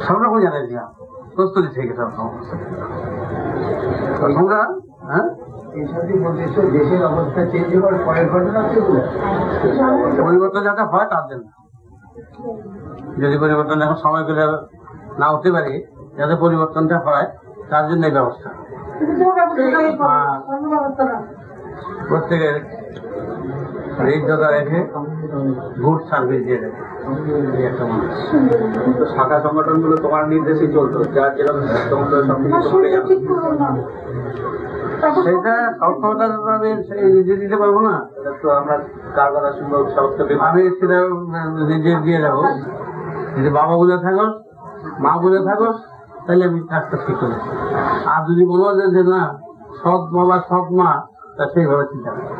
সব রকম জানাই দিলাম প্রস্তুতি থেকে সব হ্যাঁ? পরিবর্তন যাতে হয় তার জন্য। যদি পরিবর্তন এখন সময় করে না হতে পারি যাতে পরিবর্তনটা হয় তার জন্য এই ব্যবস্থা। প্রত্যেকের হৃদয়তা রেখে গুড সার্ভিস দিয়ে দেবে। একটা মানুষ। তো শাখা সংগঠনগুলো তোমার নির্দেশে চলতো যার যেরকম তোমাদের সেটা সব ক্ষমতা আমি সেই নিজে দিতে পারব না? তো আমরা কার কথা শুনব বিভাগ আমি সেটা নিজে দিয়ে যাব যদি বাবা বুঝে থাকো মা বুঝে থাকো তাহলে আমি কাজটা ঠিক করেছি আর যদি বলো যে যে না সৎ বাবা সৎ মা তা সেইভাবে চিন্তা করো।